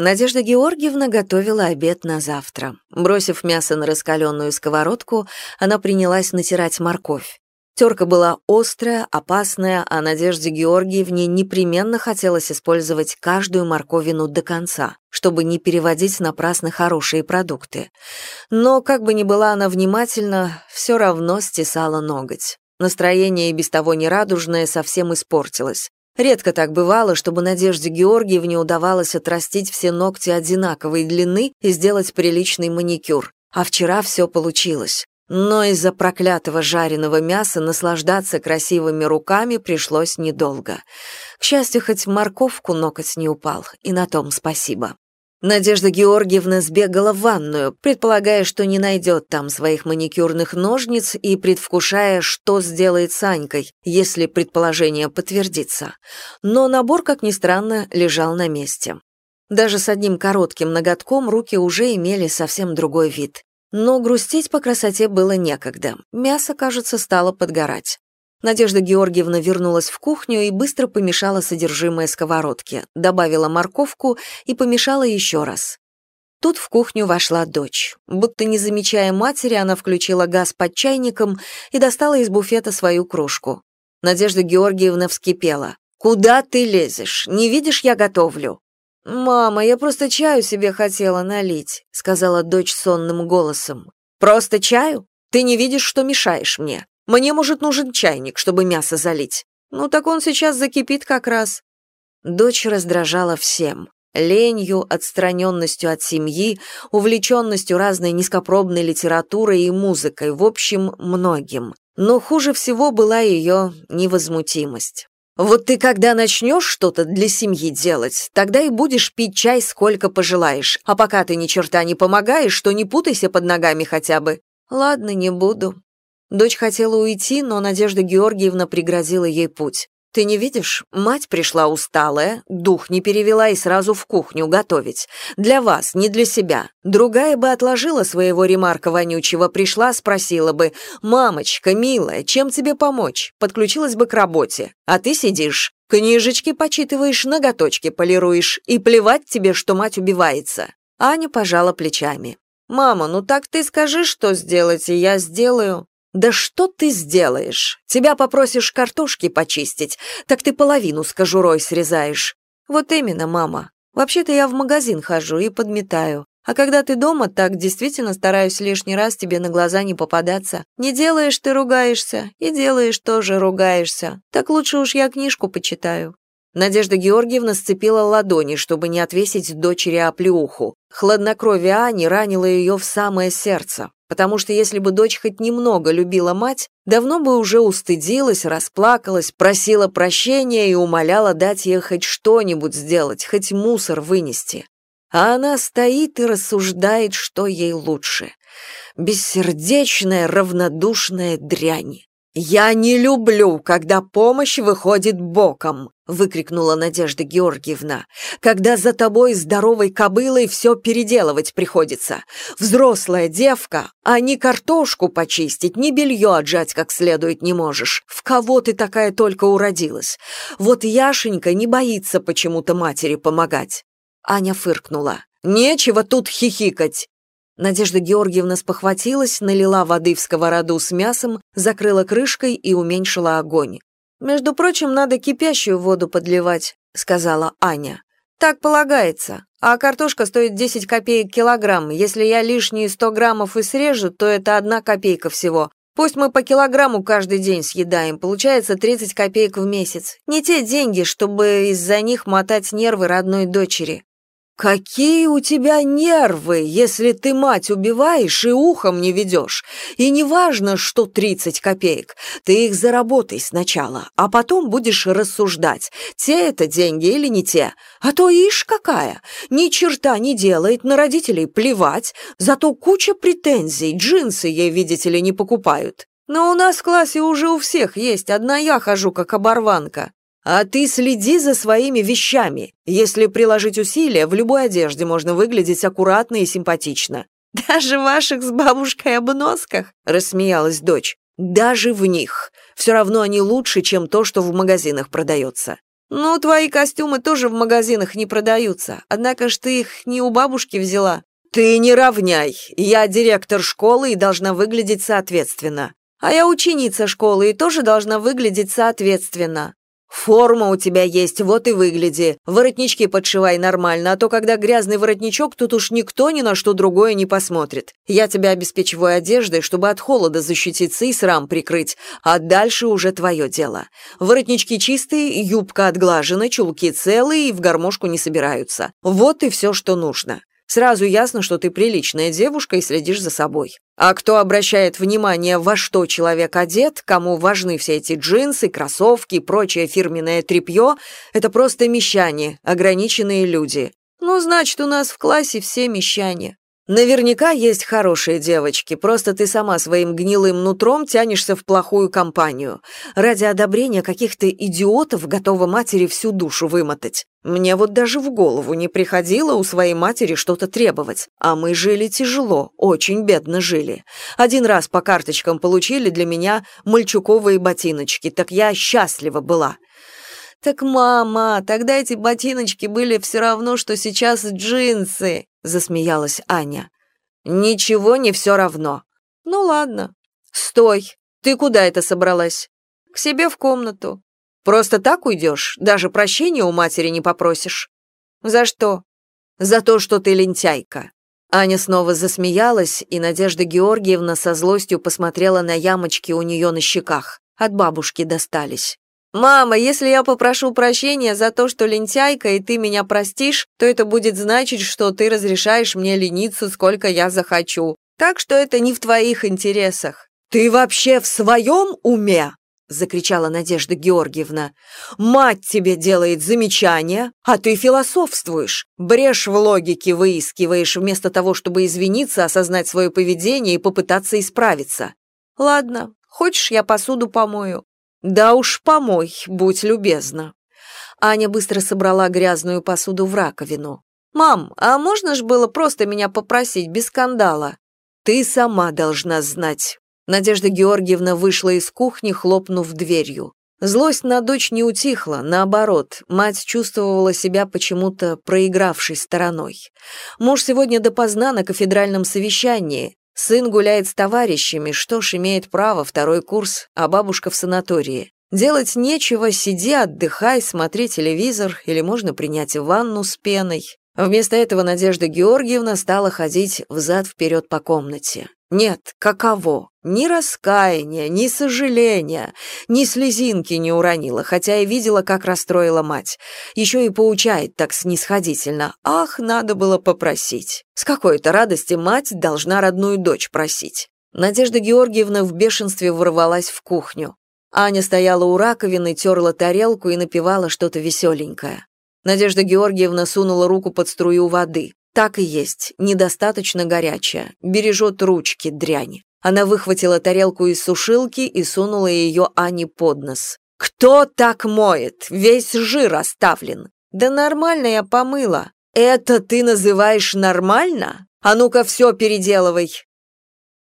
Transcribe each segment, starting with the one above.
Надежда Георгиевна готовила обед на завтра. Бросив мясо на раскаленную сковородку, она принялась натирать морковь. Терка была острая, опасная, а Надежде Георгиевне непременно хотелось использовать каждую морковину до конца, чтобы не переводить напрасно хорошие продукты. Но, как бы ни была она внимательна, все равно стесала ноготь. Настроение и без того нерадужное совсем испортилось. Редко так бывало, чтобы Надежде Георгиевне удавалось отрастить все ногти одинаковой длины и сделать приличный маникюр. А вчера все получилось. Но из-за проклятого жареного мяса наслаждаться красивыми руками пришлось недолго. К счастью, хоть морковку ноготь не упал, и на том спасибо. Надежда Георгиевна сбегала в ванную, предполагая, что не найдет там своих маникюрных ножниц и предвкушая, что сделает с Анькой, если предположение подтвердится. Но набор, как ни странно, лежал на месте. Даже с одним коротким ноготком руки уже имели совсем другой вид. Но грустить по красоте было некогда. Мясо, кажется, стало подгорать. Надежда Георгиевна вернулась в кухню и быстро помешала содержимое сковородки, добавила морковку и помешала еще раз. Тут в кухню вошла дочь. Будто не замечая матери, она включила газ под чайником и достала из буфета свою кружку. Надежда Георгиевна вскипела. «Куда ты лезешь? Не видишь, я готовлю?» «Мама, я просто чаю себе хотела налить», — сказала дочь сонным голосом. «Просто чаю? Ты не видишь, что мешаешь мне? Мне, может, нужен чайник, чтобы мясо залить. Ну так он сейчас закипит как раз». Дочь раздражала всем. Ленью, отстраненностью от семьи, увлеченностью разной низкопробной литературой и музыкой, в общем, многим. Но хуже всего была ее невозмутимость. Вот ты когда начнешь что-то для семьи делать, тогда и будешь пить чай сколько пожелаешь, а пока ты ни черта не помогаешь, то не путайся под ногами хотя бы. Ладно, не буду. Дочь хотела уйти, но Надежда Георгиевна преградила ей путь. Ты не видишь, мать пришла усталая, дух не перевела и сразу в кухню готовить. Для вас, не для себя. Другая бы отложила своего ремарка вонючего, пришла, спросила бы, «Мамочка, милая, чем тебе помочь?» Подключилась бы к работе. А ты сидишь, книжечки почитываешь, ноготочки полируешь, и плевать тебе, что мать убивается. Аня пожала плечами. «Мама, ну так ты скажи, что сделать, и я сделаю. «Да что ты сделаешь? Тебя попросишь картошки почистить, так ты половину с кожурой срезаешь». «Вот именно, мама. Вообще-то я в магазин хожу и подметаю. А когда ты дома, так действительно стараюсь лишний раз тебе на глаза не попадаться. Не делаешь ты ругаешься, и делаешь тоже ругаешься. Так лучше уж я книжку почитаю». Надежда Георгиевна сцепила ладони, чтобы не отвесить дочери оплеуху. Хладнокровие Ани ранило ее в самое сердце потому что если бы дочь хоть немного любила мать, давно бы уже устыдилась, расплакалась, просила прощения и умоляла дать ей хоть что-нибудь сделать, хоть мусор вынести. А она стоит и рассуждает, что ей лучше. Бессердечная, равнодушная дрянь. «Я не люблю, когда помощь выходит боком», — выкрикнула Надежда Георгиевна. «Когда за тобой здоровой кобылой все переделывать приходится. Взрослая девка, а ни картошку почистить, ни белье отжать как следует не можешь. В кого ты такая только уродилась? Вот Яшенька не боится почему-то матери помогать». Аня фыркнула. «Нечего тут хихикать. Надежда Георгиевна спохватилась, налила воды в сковороду с мясом, закрыла крышкой и уменьшила огонь. «Между прочим, надо кипящую воду подливать», — сказала Аня. «Так полагается. А картошка стоит 10 копеек килограмм. Если я лишние 100 граммов и срежу, то это одна копейка всего. Пусть мы по килограмму каждый день съедаем, получается 30 копеек в месяц. Не те деньги, чтобы из-за них мотать нервы родной дочери. «Какие у тебя нервы, если ты мать убиваешь и ухом не ведешь? И неважно, что 30 копеек, ты их заработай сначала, а потом будешь рассуждать, те это деньги или не те. А то ишь какая, ни черта не делает, на родителей плевать, зато куча претензий, джинсы ей, видите ли, не покупают. Но у нас в классе уже у всех есть, одна я хожу как оборванка. А ты следи за своими вещами. Если приложить усилия, в любой одежде можно выглядеть аккуратно и симпатично. Даже в ваших с бабушкой обносках, рассмеялась дочь. Даже в них. Все равно они лучше, чем то, что в магазинах продается. «Ну, твои костюмы тоже в магазинах не продаются, однако ж ты их не у бабушки взяла». «Ты не равняй. Я директор школы и должна выглядеть соответственно. А я ученица школы и тоже должна выглядеть соответственно. Форма у тебя есть, вот и выгляди. Воротнички подшивай нормально, а то когда грязный воротничок, тут уж никто ни на что другое не посмотрит. Я тебя обеспечиваю одеждой, чтобы от холода защититься и срам прикрыть, а дальше уже твое дело. Воротнички чистые, юбка отглажена, чулки целые и в гармошку не собираются. Вот и все, что нужно. Сразу ясно, что ты приличная девушка и следишь за собой. А кто обращает внимание, во что человек одет, кому важны все эти джинсы, кроссовки и прочее фирменное тряпье, это просто мещане, ограниченные люди. Ну, значит, у нас в классе все мещане. Наверняка есть хорошие девочки, просто ты сама своим гнилым нутром тянешься в плохую компанию. Ради одобрения каких-то идиотов готова матери всю душу вымотать. Мне вот даже в голову не приходило у своей матери что-то требовать. А мы жили тяжело, очень бедно жили. Один раз по карточкам получили для меня мальчуковые ботиночки, так я счастлива была. «Так, мама, тогда эти ботиночки были все равно, что сейчас джинсы», — засмеялась Аня. «Ничего не все равно». «Ну ладно». «Стой! Ты куда это собралась?» «К себе в комнату». «Просто так уйдешь? Даже прощения у матери не попросишь?» «За что?» «За то, что ты лентяйка». Аня снова засмеялась, и Надежда Георгиевна со злостью посмотрела на ямочки у нее на щеках. От бабушки достались. «Мама, если я попрошу прощения за то, что лентяйка, и ты меня простишь, то это будет значить, что ты разрешаешь мне лениться, сколько я захочу. Так что это не в твоих интересах». «Ты вообще в своем уме?» — закричала Надежда Георгиевна. «Мать тебе делает замечания, а ты философствуешь. Брешь в логике выискиваешь, вместо того, чтобы извиниться, осознать свое поведение и попытаться исправиться. Ладно, хочешь, я посуду помою?» «Да уж помой, будь любезна». Аня быстро собрала грязную посуду в раковину. «Мам, а можно ж было просто меня попросить, без скандала?» «Ты сама должна знать». Надежда Георгиевна вышла из кухни, хлопнув дверью. Злость на дочь не утихла, наоборот, мать чувствовала себя почему-то проигравшей стороной. Муж сегодня допоздна на кафедральном совещании, Сын гуляет с товарищами, что ж, имеет право, второй курс, а бабушка в санатории. Делать нечего, сиди, отдыхай, смотри телевизор или можно принять ванну с пеной. Вместо этого Надежда Георгиевна стала ходить взад-вперед по комнате. Нет, каково? Ни раскаяния, ни сожаления, ни слезинки не уронила, хотя и видела, как расстроила мать. Еще и поучает так снисходительно. Ах, надо было попросить. С какой-то радости мать должна родную дочь просить. Надежда Георгиевна в бешенстве ворвалась в кухню. Аня стояла у раковины, терла тарелку и напевала что-то веселенькое. Надежда Георгиевна сунула руку под струю воды. Так и есть, недостаточно горячая, бережет ручки, дрянь. Она выхватила тарелку из сушилки и сунула ее Ане под нос. «Кто так моет? Весь жир оставлен». «Да нормально я помыла». «Это ты называешь нормально? А ну-ка все переделывай».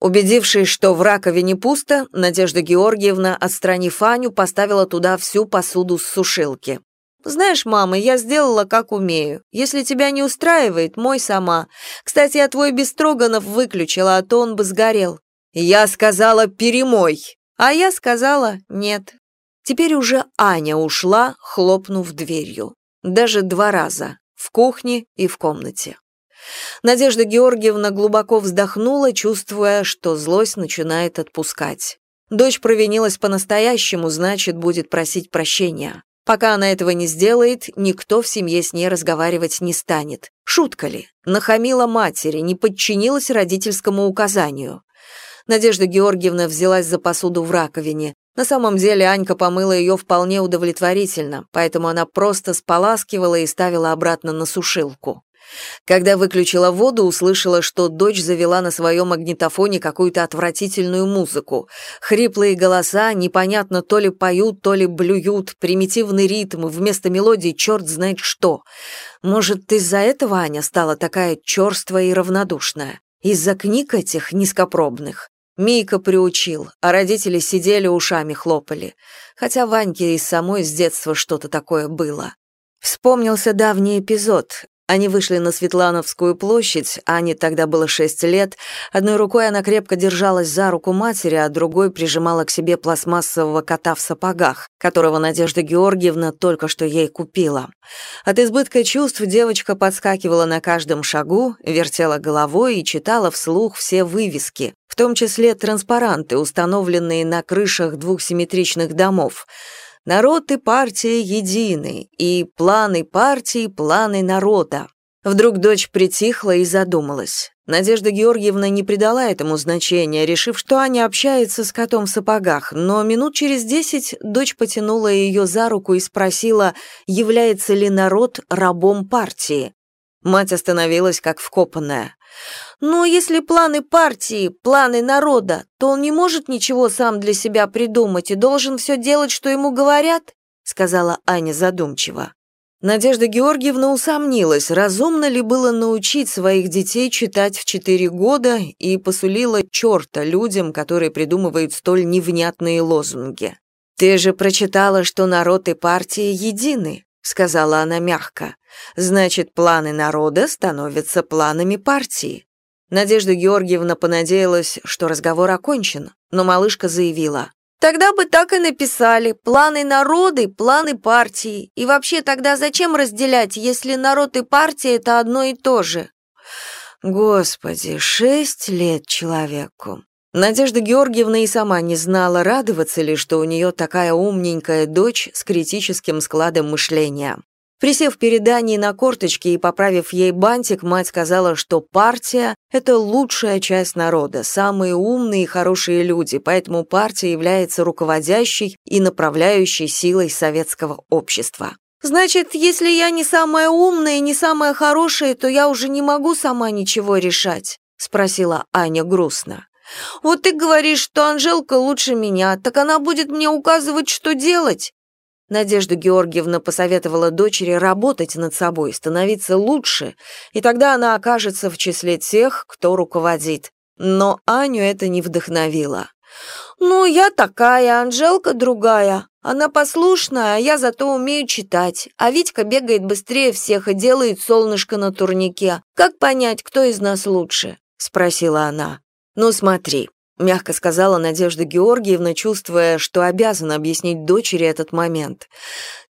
Убедившись, что в раковине пусто, Надежда Георгиевна, отстранив Аню, поставила туда всю посуду с сушилки. «Знаешь, мама, я сделала, как умею. Если тебя не устраивает, мой сама. Кстати, я твой бестроганов выключила, а то он бы сгорел». «Я сказала, перемой!» А я сказала, нет. Теперь уже Аня ушла, хлопнув дверью. Даже два раза. В кухне и в комнате. Надежда Георгиевна глубоко вздохнула, чувствуя, что злость начинает отпускать. Дочь провинилась по-настоящему, значит, будет просить прощения. Пока она этого не сделает, никто в семье с ней разговаривать не станет. Шутка ли? Нахамила матери, не подчинилась родительскому указанию. Надежда Георгиевна взялась за посуду в раковине. На самом деле Анька помыла ее вполне удовлетворительно, поэтому она просто споласкивала и ставила обратно на сушилку. Когда выключила воду, услышала, что дочь завела на своем магнитофоне какую-то отвратительную музыку. Хриплые голоса, непонятно то ли поют, то ли блюют, примитивный ритм, вместо мелодии черт знает что. Может, из-за этого Аня стала такая черствая и равнодушная? Из-за книг этих низкопробных? Мийка приучил, а родители сидели ушами хлопали. Хотя Ваньке и самой с детства что-то такое было. Вспомнился давний эпизод. Они вышли на Светлановскую площадь, Ане тогда было шесть лет. Одной рукой она крепко держалась за руку матери, а другой прижимала к себе пластмассового кота в сапогах, которого Надежда Георгиевна только что ей купила. От избытка чувств девочка подскакивала на каждом шагу, вертела головой и читала вслух все вывески, в том числе транспаранты, установленные на крышах двух симметричных домов — Народ и партия едины, и планы партии, планы народа. Вдруг дочь притихла и задумалась. Надежда Георгиевна не придала этому значения, решив, что Аня общается с котом в сапогах, но минут через десять дочь потянула ее за руку и спросила, является ли народ рабом партии. Мать остановилась как вкопанная. Но если планы партии, планы народа, то он не может ничего сам для себя придумать и должен все делать, что ему говорят, сказала Аня задумчиво. Надежда Георгиевна усомнилась, разумно ли было научить своих детей читать в четыре года и посулила черта людям, которые придумывают столь невнятные лозунги. «Ты же прочитала, что народ и партия едины», — сказала она мягко. «Значит, планы народа становятся планами партии. Надежда Георгиевна понадеялась, что разговор окончен, но малышка заявила. «Тогда бы так и написали. Планы народы, планы партии. И вообще тогда зачем разделять, если народ и партия — это одно и то же?» Господи, шесть лет человеку. Надежда Георгиевна и сама не знала, радоваться ли, что у нее такая умненькая дочь с критическим складом мышления. Присев перед Аней на корточки и поправив ей бантик, мать сказала, что партия — это лучшая часть народа, самые умные и хорошие люди, поэтому партия является руководящей и направляющей силой советского общества. «Значит, если я не самая умная и не самая хорошая, то я уже не могу сама ничего решать?» — спросила Аня грустно. «Вот ты говоришь, что Анжелка лучше меня, так она будет мне указывать, что делать?» Надежда Георгиевна посоветовала дочери работать над собой, становиться лучше, и тогда она окажется в числе тех, кто руководит. Но Аню это не вдохновило. «Ну, я такая, Анжелка другая. Она послушная, а я зато умею читать. А Витька бегает быстрее всех и делает солнышко на турнике. Как понять, кто из нас лучше?» — спросила она. «Ну, смотри, мягко сказала Надежда Георгиевна, чувствуя, что обязана объяснить дочери этот момент.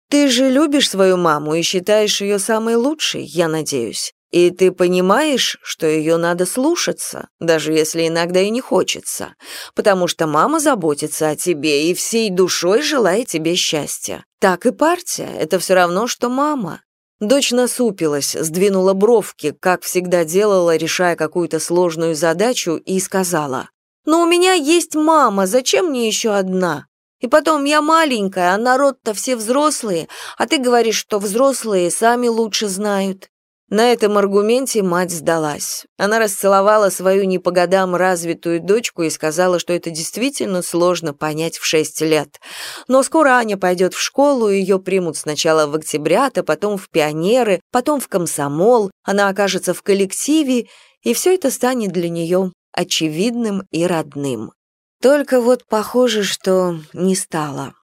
Ты же любишь свою маму и считаешь ее самой лучшей, я надеюсь. И ты понимаешь, что ее надо слушаться, даже если иногда и не хочется, потому что мама заботится о тебе и всей душой желает тебе счастья. Так и партия — это все равно, что мама. Дочь насупилась, сдвинула бровки, как всегда делала, решая какую-то сложную задачу, и сказала, но у меня есть мама, зачем мне еще одна? И потом, я маленькая, а народ-то все взрослые, а ты говоришь, что взрослые сами лучше знают». На этом аргументе мать сдалась. Она расцеловала свою не по годам развитую дочку и сказала, что это действительно сложно понять в шесть лет. Но скоро Аня пойдет в школу, ее примут сначала в октябрята, потом в пионеры, потом в комсомол, она окажется в коллективе, и все это станет для нее очевидным и родным. Только вот похоже, что не стало.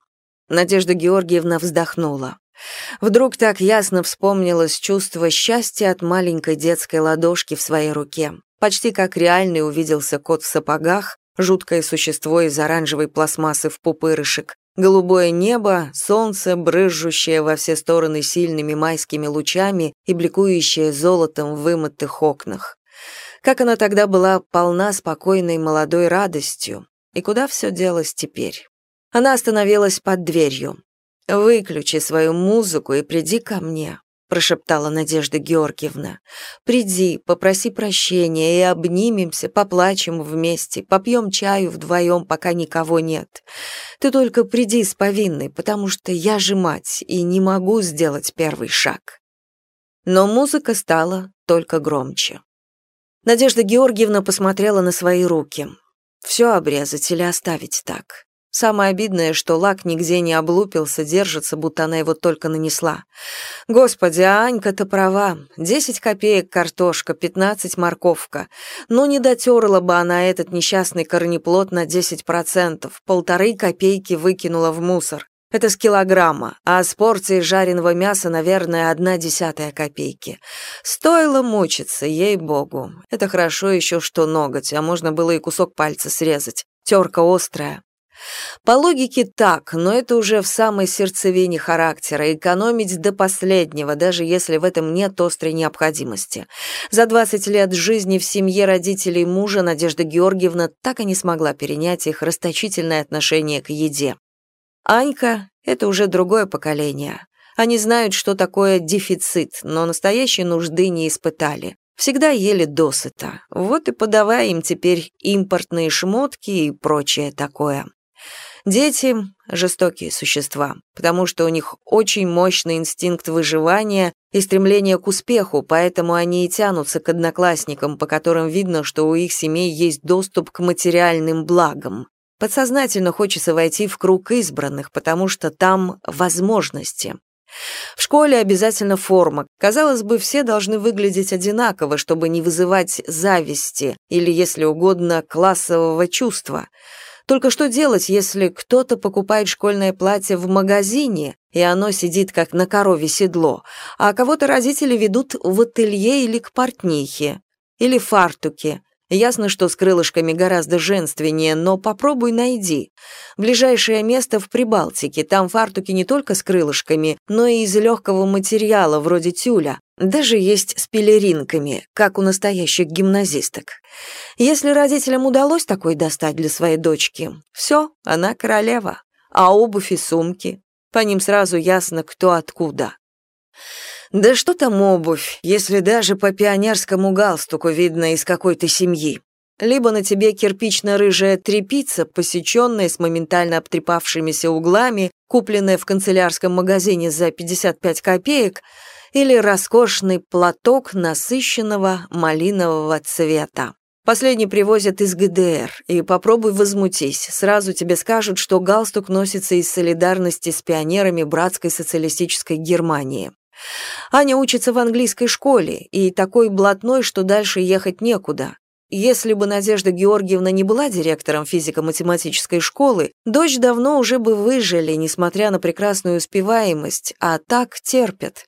Надежда Георгиевна вздохнула. Вдруг так ясно вспомнилось чувство счастья от маленькой детской ладошки в своей руке. Почти как реальный увиделся кот в сапогах, жуткое существо из оранжевой пластмассы в пупырышек, голубое небо, солнце, брызжущее во все стороны сильными майскими лучами и бликующее золотом в вымытых окнах. Как она тогда была полна спокойной молодой радостью. И куда все делось теперь? Она остановилась под дверью. «Выключи свою музыку и приди ко мне», — прошептала Надежда Георгиевна. «Приди, попроси прощения и обнимемся, поплачем вместе, попьем чаю вдвоем, пока никого нет. Ты только приди с повинной, потому что я же мать и не могу сделать первый шаг». Но музыка стала только громче. Надежда Георгиевна посмотрела на свои руки. Все обрезать или оставить так? Самое обидное, что лак нигде не облупился, держится, будто она его только нанесла. Господи, а Анька-то права. Десять копеек картошка, пятнадцать морковка. Ну, не дотерла бы она этот несчастный корнеплод на десять процентов. Полторы копейки выкинула в мусор. Это с килограмма, а с порции жареного мяса, наверное, одна десятая копейки. Стоило мучиться, ей-богу. Это хорошо еще, что ноготь, а можно было и кусок пальца срезать. Терка острая. По логике так, но это уже в самой сердцевине характера, экономить до последнего, даже если в этом нет острой необходимости. За 20 лет жизни в семье родителей мужа Надежда Георгиевна так и не смогла перенять их расточительное отношение к еде. Анька — это уже другое поколение. Они знают, что такое дефицит, но настоящей нужды не испытали. Всегда ели досыта. Вот и подавай им теперь импортные шмотки и прочее такое. Дети — жестокие существа, потому что у них очень мощный инстинкт выживания и стремление к успеху, поэтому они и тянутся к одноклассникам, по которым видно, что у их семей есть доступ к материальным благам. Подсознательно хочется войти в круг избранных, потому что там возможности. В школе обязательно форма. Казалось бы, все должны выглядеть одинаково, чтобы не вызывать зависти или, если угодно, классового чувства — только что делать, если кто-то покупает школьное платье в магазине, и оно сидит как на корове седло, а кого-то родители ведут в ателье или к портнихе, или фартуке, Ясно, что с крылышками гораздо женственнее, но попробуй найди. Ближайшее место в Прибалтике, там фартуки не только с крылышками, но и из легкого материала, вроде тюля. Даже есть с пелеринками, как у настоящих гимназисток. Если родителям удалось такой достать для своей дочки, все, она королева. А обувь и сумки? По ним сразу ясно, кто откуда. Да что там обувь, если даже по пионерскому галстуку видно, из какой то семьи. Либо на тебе кирпично-рыжая трепица, посеченная с моментально обтрепавшимися углами, купленная в канцелярском магазине за 55 копеек, или роскошный платок насыщенного малинового цвета. Последний привозят из ГДР, и попробуй возмутись, сразу тебе скажут, что галстук носится из солидарности с пионерами братской социалистической Германии. Аня учится в английской школе, и такой блатной, что дальше ехать некуда. Если бы Надежда Георгиевна не была директором физико-математической школы, дочь давно уже бы выжили, несмотря на прекрасную успеваемость, а так терпят.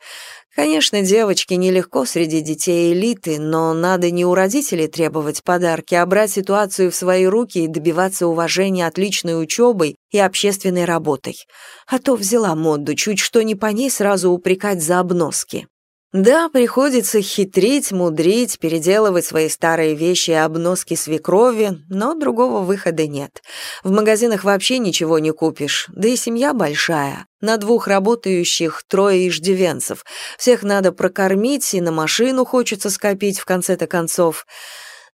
Конечно, девочке нелегко среди детей элиты, но надо не у родителей требовать подарки, а брать ситуацию в свои руки и добиваться уважения отличной учебой и общественной работой. А то взяла моду, чуть что не по ней сразу упрекать за обноски. Да, приходится хитрить, мудрить, переделывать свои старые вещи и обноски свекрови, но другого выхода нет. В магазинах вообще ничего не купишь, да и семья большая. На двух работающих трое иждивенцев. Всех надо прокормить, и на машину хочется скопить в конце-то концов.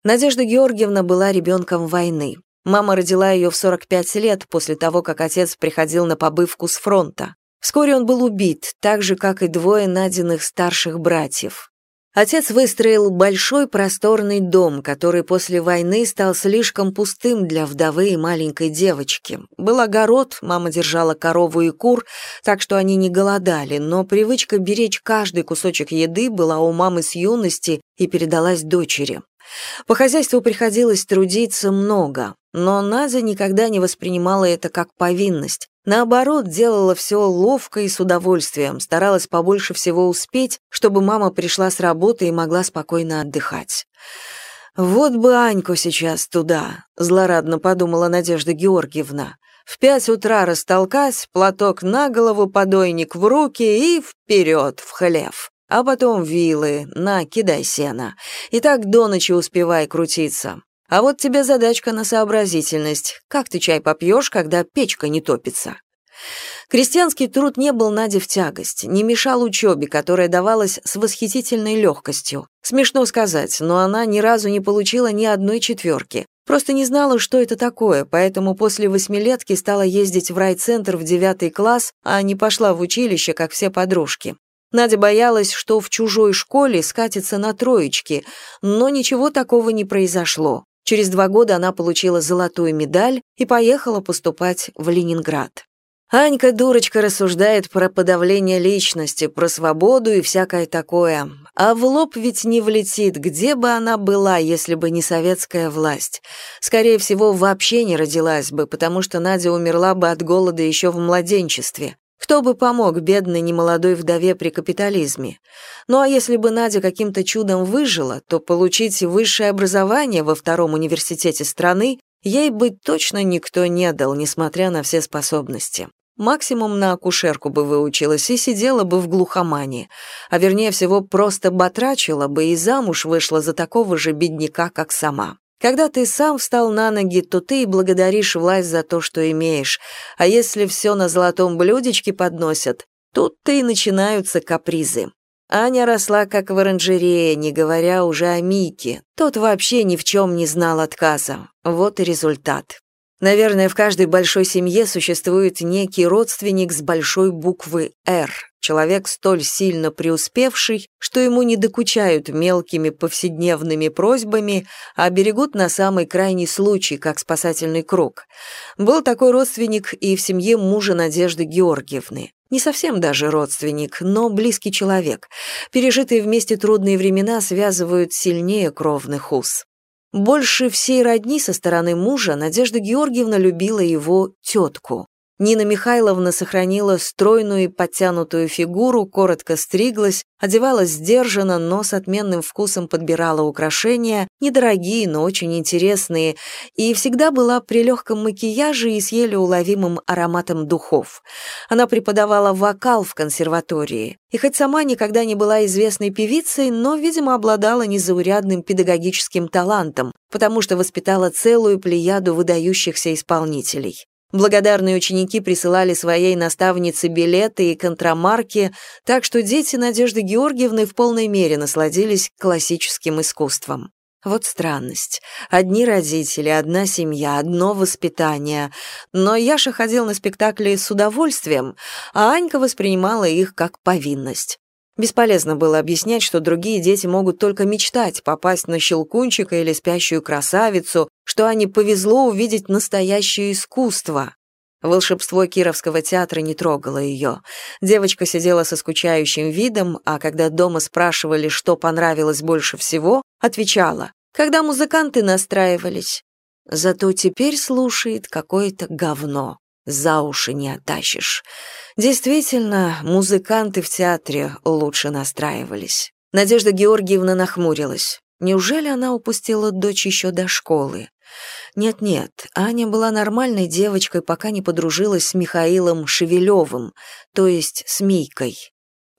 Надежда Георгиевна была ребенком войны. Мама родила ее в 45 лет после того, как отец приходил на побывку с фронта. Вскоре он был убит, так же, как и двое найденных старших братьев. Отец выстроил большой просторный дом, который после войны стал слишком пустым для вдовы и маленькой девочки. Был огород, мама держала корову и кур, так что они не голодали, но привычка беречь каждый кусочек еды была у мамы с юности и передалась дочери. По хозяйству приходилось трудиться много, но Наза никогда не воспринимала это как повинность. Наоборот, делала все ловко и с удовольствием, старалась побольше всего успеть, чтобы мама пришла с работы и могла спокойно отдыхать. «Вот бы Аньку сейчас туда», — злорадно подумала Надежда Георгиевна. «В пять утра растолкать, платок на голову, подойник в руки и вперед в хлев. А потом вилы, на, кидай сено. И так до ночи успевай крутиться. А вот тебе задачка на сообразительность. Как ты чай попьешь, когда печка не топится? Крестьянский труд не был Наде в тягость, не мешал учебе, которая давалась с восхитительной легкостью. Смешно сказать, но она ни разу не получила ни одной четверки. Просто не знала, что это такое, поэтому после восьмилетки стала ездить в райцентр в девятый класс, а не пошла в училище, как все подружки. Надя боялась, что в чужой школе скатится на троечки, но ничего такого не произошло. Через два года она получила золотую медаль и поехала поступать в Ленинград. Анька, дурочка, рассуждает про подавление личности, про свободу и всякое такое. А в лоб ведь не влетит, где бы она была, если бы не советская власть. Скорее всего, вообще не родилась бы, потому что Надя умерла бы от голода еще в младенчестве. Кто бы помог бедной немолодой вдове при капитализме? Ну а если бы Надя каким-то чудом выжила, то получить высшее образование во втором университете страны ей бы точно никто не дал, несмотря на все способности. Максимум на акушерку бы выучилась и сидела бы в глухомане, а вернее всего просто батрачила бы и замуж вышла за такого же бедняка, как сама. Когда ты сам встал на ноги, то ты и благодаришь власть за то, что имеешь, а если все на золотом блюдечке подносят, тут-то и начинаются капризы. Аня росла как в оранжерее, не говоря уже о Мике. Тот вообще ни в чем не знал отказа. Вот и результат. Наверное, в каждой большой семье существует некий родственник с большой буквы «Р», человек столь сильно преуспевший, что ему не докучают мелкими повседневными просьбами, а берегут на самый крайний случай, как спасательный круг. Был такой родственник и в семье мужа Надежды Георгиевны. Не совсем даже родственник, но близкий человек. Пережитые вместе трудные времена связывают сильнее кровных уз. Больше всей родни со стороны мужа Надежда Георгиевна любила его тетку. Нина Михайловна сохранила стройную и подтянутую фигуру, коротко стриглась, одевалась сдержанно, но с отменным вкусом подбирала украшения, недорогие, но очень интересные, и всегда была при легком макияже и с еле уловимым ароматом духов. Она преподавала вокал в консерватории, и хоть сама никогда не была известной певицей, но, видимо, обладала незаурядным педагогическим талантом, потому что воспитала целую плеяду выдающихся исполнителей. Благодарные ученики присылали своей наставнице билеты и контрамарки, так что дети Надежды Георгиевны в полной мере насладились классическим искусством. Вот странность. Одни родители, одна семья, одно воспитание. Но Яша ходил на спектакли с удовольствием, а Анька воспринимала их как повинность. Бесполезно было объяснять, что другие дети могут только мечтать попасть на щелкунчика или спящую красавицу, что Ане повезло увидеть настоящее искусство. Волшебство Кировского театра не трогало ее. Девочка сидела со скучающим видом, а когда дома спрашивали, что понравилось больше всего, отвечала, когда музыканты настраивались. Зато теперь слушает какое-то говно за уши не оттащишь. Действительно, музыканты в театре лучше настраивались. Надежда Георгиевна нахмурилась. Неужели она упустила дочь еще до школы? Нет-нет, Аня была нормальной девочкой, пока не подружилась с Михаилом Шевелевым, то есть с Мийкой.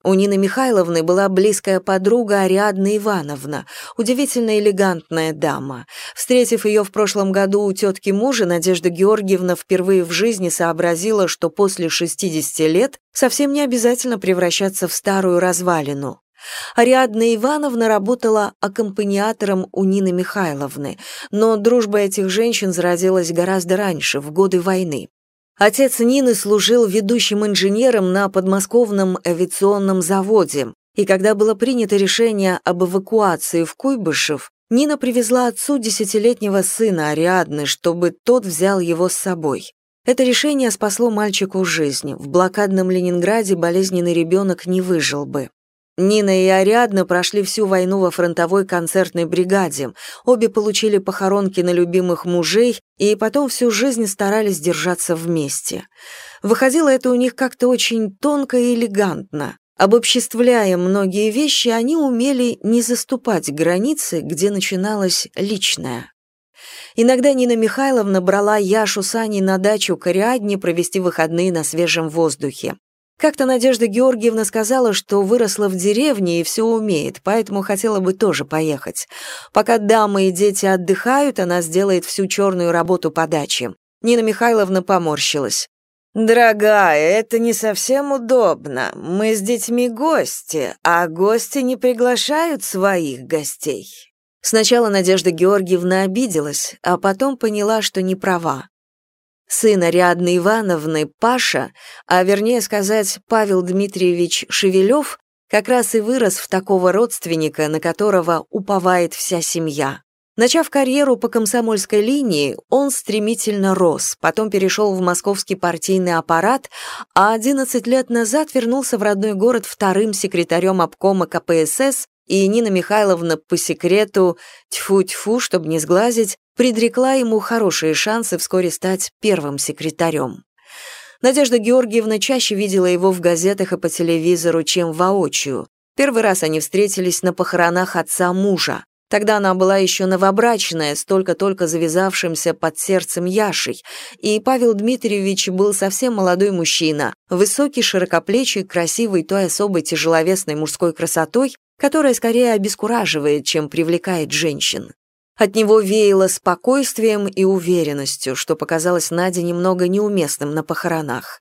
У Нины Михайловны была близкая подруга Ариадна Ивановна, удивительно элегантная дама. Встретив ее в прошлом году у тетки мужа, Надежда Георгиевна впервые в жизни сообразила, что после 60 лет совсем не обязательно превращаться в старую развалину. Ариадна Ивановна работала аккомпаниатором у Нины Михайловны, но дружба этих женщин зародилась гораздо раньше, в годы войны. Отец Нины служил ведущим инженером на подмосковном авиационном заводе, и когда было принято решение об эвакуации в Куйбышев, Нина привезла отцу десятилетнего сына Ариадны, чтобы тот взял его с собой. Это решение спасло мальчику жизнь. В блокадном Ленинграде болезненный ребенок не выжил бы. Нина и Ариадна прошли всю войну во фронтовой концертной бригаде. Обе получили похоронки на любимых мужей и потом всю жизнь старались держаться вместе. Выходило это у них как-то очень тонко и элегантно. Обобществляя многие вещи, они умели не заступать границы, где начиналось личное. Иногда Нина Михайловна брала Яшу с Аней на дачу к Ариадне провести выходные на свежем воздухе. Как-то Надежда Георгиевна сказала, что выросла в деревне и все умеет, поэтому хотела бы тоже поехать. Пока дамы и дети отдыхают, она сделает всю черную работу по даче. Нина Михайловна поморщилась. «Дорогая, это не совсем удобно. Мы с детьми гости, а гости не приглашают своих гостей». Сначала Надежда Георгиевна обиделась, а потом поняла, что не права. Сын Ариадны Ивановны, Паша, а вернее сказать, Павел Дмитриевич Шевелев, как раз и вырос в такого родственника, на которого уповает вся семья. Начав карьеру по комсомольской линии, он стремительно рос, потом перешел в московский партийный аппарат, а 11 лет назад вернулся в родной город вторым секретарем обкома КПСС, и Нина Михайловна по секрету, тьфу-тьфу, чтобы не сглазить, предрекла ему хорошие шансы вскоре стать первым секретарем. Надежда Георгиевна чаще видела его в газетах и по телевизору, чем воочию. Первый раз они встретились на похоронах отца мужа. Тогда она была еще новобрачная, с только-только завязавшимся под сердцем Яшей, и Павел Дмитриевич был совсем молодой мужчина, высокий, широкоплечий, красивый той особой тяжеловесной мужской красотой, которая скорее обескураживает, чем привлекает женщин. От него веяло спокойствием и уверенностью, что показалось Наде немного неуместным на похоронах.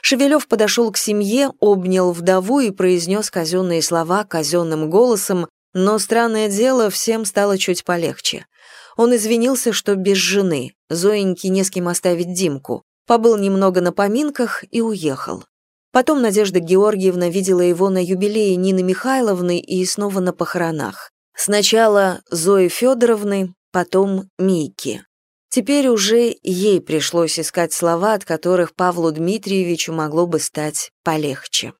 Шевелев подошел к семье, обнял вдову и произнес казенные слова казенным голосом, но, странное дело, всем стало чуть полегче. Он извинился, что без жены, Зоеньке не с кем оставить Димку, побыл немного на поминках и уехал. Потом Надежда Георгиевна видела его на юбилее Нины Михайловны и снова на похоронах. Сначала Зои Федоровны, потом Мийки. Теперь уже ей пришлось искать слова, от которых Павлу Дмитриевичу могло бы стать полегче.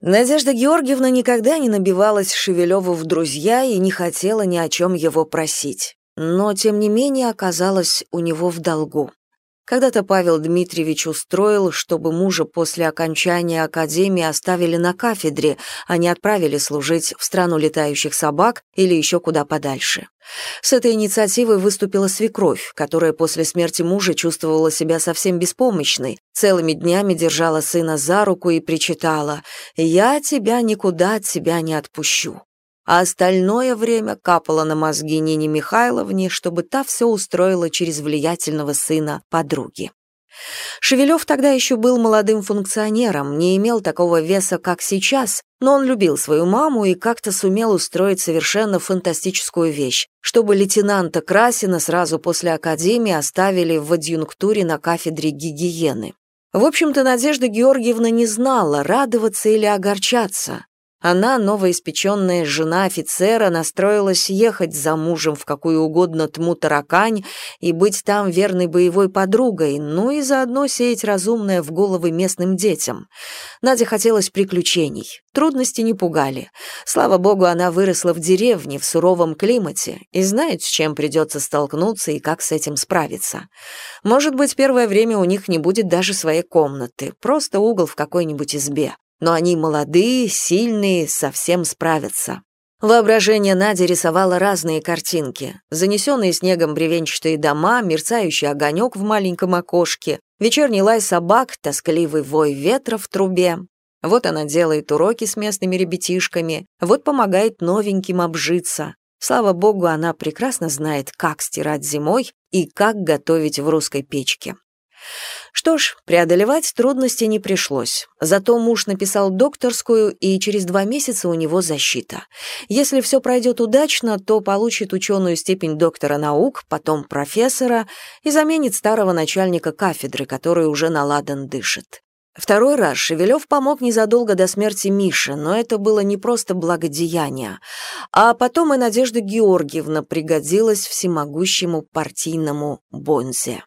Надежда Георгиевна никогда не набивалась Шевелеву в друзья и не хотела ни о чем его просить, но, тем не менее, оказалась у него в долгу. Когда-то Павел Дмитриевич устроил, чтобы мужа после окончания академии оставили на кафедре, а не отправили служить в страну летающих собак или еще куда подальше. С этой инициативой выступила свекровь, которая после смерти мужа чувствовала себя совсем беспомощной, целыми днями держала сына за руку и причитала «Я тебя никуда от себя не отпущу» а остальное время капало на мозги Нине Михайловне, чтобы та все устроила через влиятельного сына подруги. Шевелев тогда еще был молодым функционером, не имел такого веса, как сейчас, но он любил свою маму и как-то сумел устроить совершенно фантастическую вещь, чтобы лейтенанта Красина сразу после академии оставили в адъюнктуре на кафедре гигиены. В общем-то, Надежда Георгиевна не знала, радоваться или огорчаться. Она, новоиспеченная жена офицера, настроилась ехать за мужем в какую угодно тьму таракань и быть там верной боевой подругой, ну и заодно сеять разумное в головы местным детям. Наде хотелось приключений. Трудности не пугали. Слава богу, она выросла в деревне, в суровом климате, и знает, с чем придется столкнуться и как с этим справиться. Может быть, первое время у них не будет даже своей комнаты, просто угол в какой-нибудь избе но они молодые, сильные, совсем справятся. Воображение Нади рисовало разные картинки. Занесенные снегом бревенчатые дома, мерцающий огонек в маленьком окошке, вечерний лай собак, тоскливый вой ветра в трубе. Вот она делает уроки с местными ребятишками, вот помогает новеньким обжиться. Слава богу, она прекрасно знает, как стирать зимой и как готовить в русской печке. Что ж, преодолевать трудности не пришлось. Зато муж написал докторскую, и через два месяца у него защита. Если все пройдет удачно, то получит ученую степень доктора наук, потом профессора и заменит старого начальника кафедры, который уже наладан дышит. Второй раз Шевелев помог незадолго до смерти Миши, но это было не просто благодеяние. А потом и Надежда Георгиевна пригодилась всемогущему партийному Бонзе.